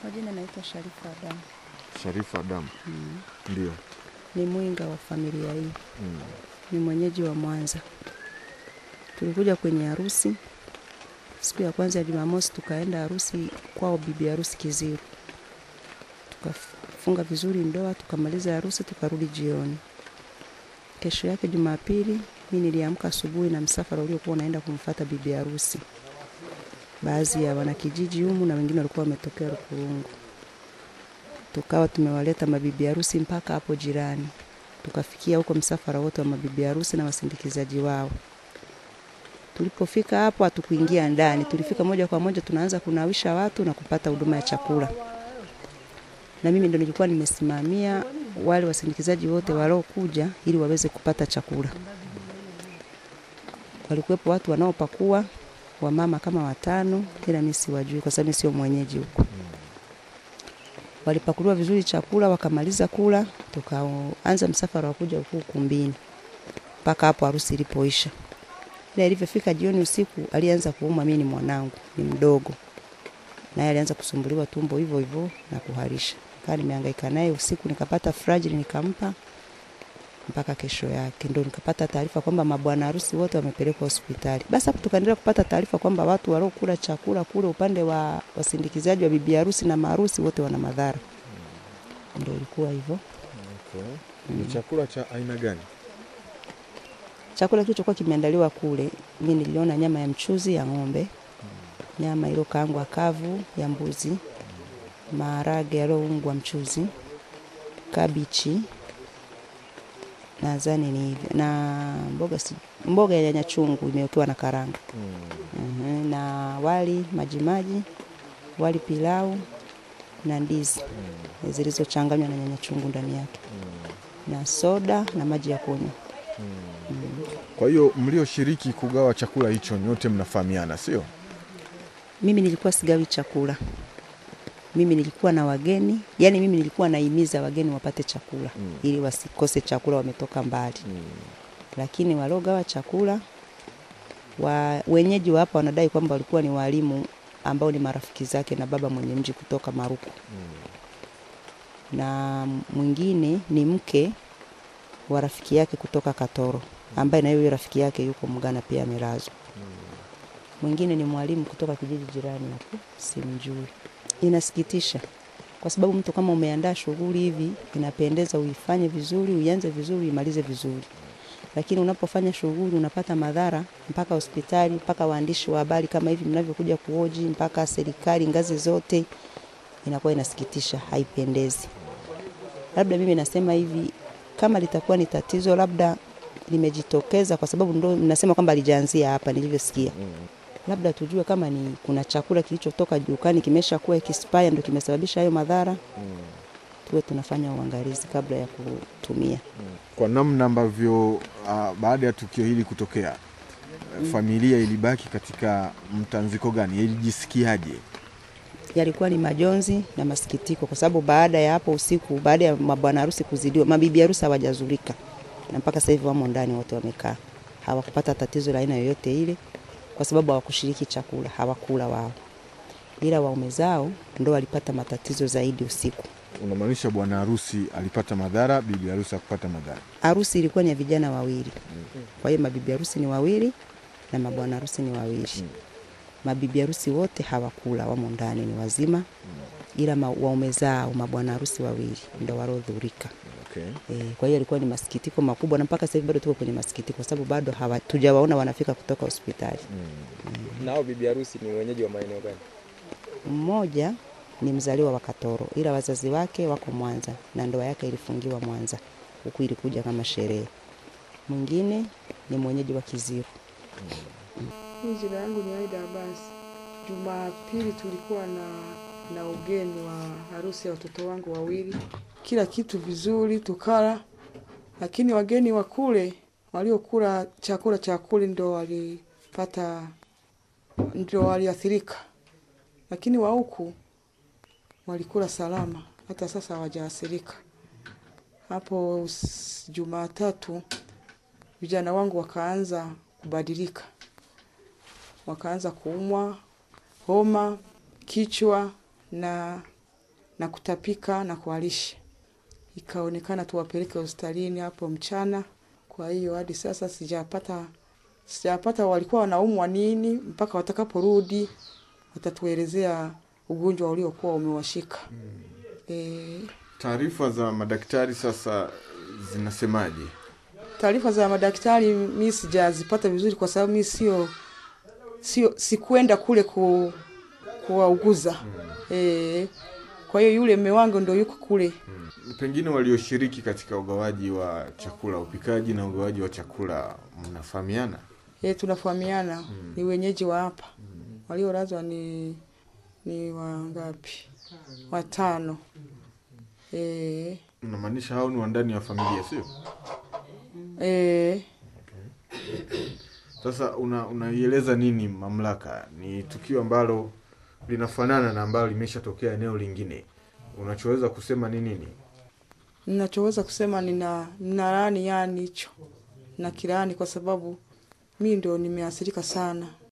Kwa jina naitwa Sharifa Adamu. Sharifa Adamu. Ndio. Ni mwinga wa familia hii, Mm. ni mwenyeji wa Mwanza. Tulikuja kwenye harusi siku ya kwanza ya Jumamosi, tukaenda harusi kwao bibi harusi Kiziru, tukafunga vizuri ndoa, tukamaliza harusi, tukarudi jioni. Kesho yake Jumapili, mimi niliamka asubuhi na msafara uliokuwa unaenda kumfata bibi harusi, baadhi ya wanakijiji humu na wengine walikuwa wametokea Rukurungu. Tukawa tumewaleta mabibi harusi mpaka hapo jirani, tukafikia huko msafara wote wa mabibi harusi na wasindikizaji wao. Tulipofika hapo hatukuingia ndani, tulifika moja kwa moja tunaanza kunawisha watu na kupata huduma ya chakula, na mimi ndo nilikuwa nimesimamia wale wasindikizaji wote waliokuja ili waweze kupata chakula. Walikuwepo watu wanaopakua wamama kama watano, ila mimi siwajui kwa sababu mimi sio mwenyeji huko. Walipakuliwa vizuri chakula, wakamaliza kula, tukaanza msafara wa kuja huku ukumbini mpaka hapo harusi ilipoisha. Ila ilivyofika jioni usiku, alianza kuumwa. Mimi ni mwanangu, ni mdogo, naye alianza kusumbuliwa tumbo hivyo hivyo na kuharisha. Kaa nimehangaika naye usiku, nikapata fragile nikampa mpaka kesho yake ndo nikapata taarifa kwamba mabwana harusi wote wamepelekwa hospitali. Basi hapo tukaendelea kupata taarifa kwamba watu waliokula chakula kule upande wa wasindikizaji wa bibi harusi na maharusi wote wana madhara. Ndo ilikuwa hivyo. Okay. Ni chakula cha aina gani? Chakula kilichokuwa kimeandaliwa kule, mimi niliona nyama ya mchuzi ya ng'ombe, nyama iliyokaangwa kavu ya mbuzi, maharage yaliyoungwa mchuzi, kabichi, nadhani ni hivyo, na mboga mboga ya nyanya chungu imewekewa na karanga mm. uh-huh. na wali majimaji, wali pilau na ndizi mm. zilizochanganywa na nyanya chungu ndani yake, mm. na soda na maji ya kunywa. mm. mm. Kwa hiyo mlioshiriki kugawa chakula hicho nyote mnafahamiana, sio? Mimi nilikuwa sigawi chakula, mimi nilikuwa na wageni, yani mimi nilikuwa naimiza wageni wapate chakula Mm. ili wasikose chakula, wametoka mbali. mm. Lakini waliogawa chakula wa, wenyeji wa hapa wanadai kwamba walikuwa ni walimu ambao ni marafiki zake na baba mwenye mji kutoka Maruku, mm. na mwingine ni mke wa rafiki yake kutoka Katoro, ambaye na yeye rafiki yake yuko Mgana pia amelazwa. Mwingine ni mwalimu kutoka kijiji jirani hapo, simjui. Inasikitisha. Kwa sababu mtu kama umeandaa shughuli hivi, inapendeza uifanye vizuri, uianze vizuri, uimalize vizuri, lakini unapofanya shughuli unapata madhara mpaka hospitali, mpaka waandishi wa habari kama hivi mnavyokuja kuoji, mpaka serikali ngazi zote, inakuwa inasikitisha, haipendezi. Labda mimi nasema hivi, kama litakuwa ni tatizo labda limejitokeza, kwa sababu ndo mnasema kwamba alijaanzia hapa nilivyosikia labda tujue kama ni kuna chakula kilichotoka dukani kimesha kuwa expire ndo kimesababisha hayo madhara, mm. tuwe tunafanya uangalizi kabla ya kutumia. mm. Kwa namna ambavyo uh, baada ya tukio hili kutokea mm. familia ilibaki katika mtanziko gani? Ilijisikiaje? Yalikuwa ni majonzi na masikitiko, kwa sababu baada ya hapo usiku, baada ya mabwana harusi kuzidiwa, mabibi harusi hawajazulika na mpaka sasa hivi wamo ndani, wote wamekaa, hawakupata tatizo la aina yoyote ile, kwa sababu hawakushiriki chakula, hawakula wao, ila waume zao ndo walipata matatizo zaidi usiku. Unamaanisha bwana harusi alipata madhara, bibi harusi akupata madhara? harusi ilikuwa ni ya vijana wawili, kwa hiyo mabibi harusi ni wawili na mabwana harusi ni wawili. Mabibi harusi wote hawakula, wamo ndani, ni wazima, ila ma- waume zao mabwana harusi wawili ndo walodhurika. Okay. E, kwa hiyo ilikuwa ni masikitiko makubwa, na mpaka sasa hivi bado tuko kwenye masikitiko, kwa sababu bado hawatujawaona wanafika kutoka hospitali. mm. mm. Nao bibi harusi ni wenyeji wa maeneo gani? Mmoja ni mzaliwa wa Katoro, ila wazazi wake wako Mwanza na ndoa yake ilifungiwa Mwanza, huku ilikuja kama sherehe. Mwingine ni mwenyeji wa Kiziru. Mm. Mm. jina yangu ni Aida Abasi. Jumapili tulikuwa na, na ugeni wa harusi ya watoto wangu wawili, kila kitu vizuri tukala, lakini wageni wa kule waliokula chakula cha kule ndo walipata, ndo waliathirika, lakini wa huku walikula salama, hata sasa hawajaathirika. Hapo Jumatatu vijana wangu wakaanza kubadilika. Wakaanza kuumwa homa, kichwa na na kutapika na kualisha. Ikaonekana tuwapeleke hospitalini hapo mchana. Kwa hiyo hadi sasa sijapata sijapata walikuwa wanaumwa nini, mpaka watakaporudi watatuelezea ugonjwa uliokuwa umewashika. E, Taarifa za madaktari sasa zinasemaje? taarifa za madaktari mi sijazipata vizuri, kwa sababu mi sio sio sikwenda kule ku, kuwauguza e, kwa hiyo yule mme wangu ndo yuko kule. Pengine walioshiriki katika ugawaji wa chakula, upikaji na ugawaji wa chakula, mnafahamiana? E, tunafahamiana ni wenyeji wa hapa. Waliolazwa ni ni wangapi? Watano. E, Unamaanisha hao ni wa ndani ya familia, sio? e, Sasa una unaieleza nini mamlaka? Ni tukio ambalo linafanana na ambalo limeshatokea eneo lingine, unachoweza kusema ni nini? ninachoweza kusema nina rani yani hicho na kilaani, kwa sababu mi ndo nimeathirika sana.